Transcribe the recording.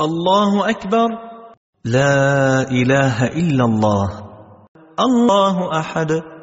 الله أكبر. لا إله إلا الله. الله أحد.